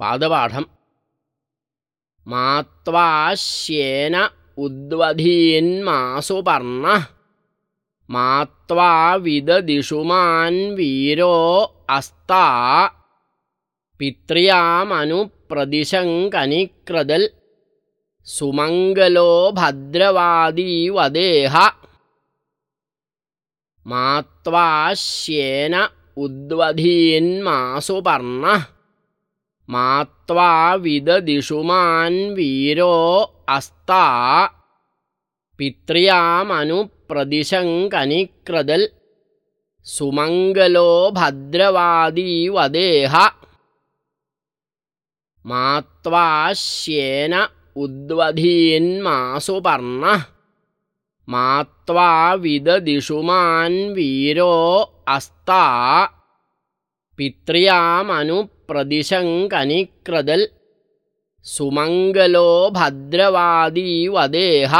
पादपाठम्। मात्वाश्येन उद्वधीन्मासुपर्णः मात्वा विददिषुमान्वीरो अस्ता। पित्र्यामनुप्रदिशङ्कनिक्रदल्। सुमङ्गलो भद्रवादी वदेह मात्वाश्येन उद्वधीन्मासुपर्णः मात्वा विददिषुमान्वीरो अस्ता। पित्र्यामनुप्रदिशङ्कनिक्रदल्। सुमङ्गलो भद्रवादी वदेह। मात्वाश्येन उद्वधीन्मासुपर्णः। मात्वा विददिषुमान्वीरो अस्ता पित्र्यामनुप्रदिशङ्कनिक्रदल् सुमङ्गलो भद्रवादी वदेह